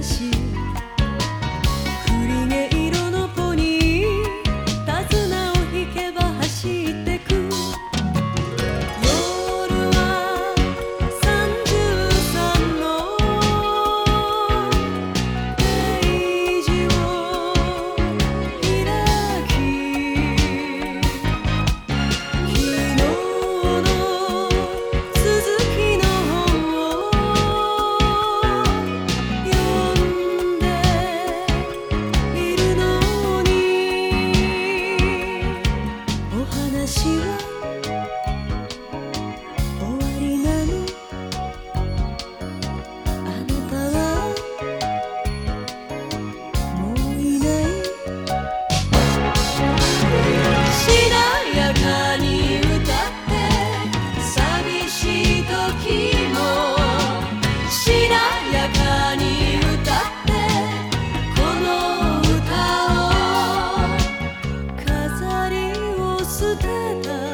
的 together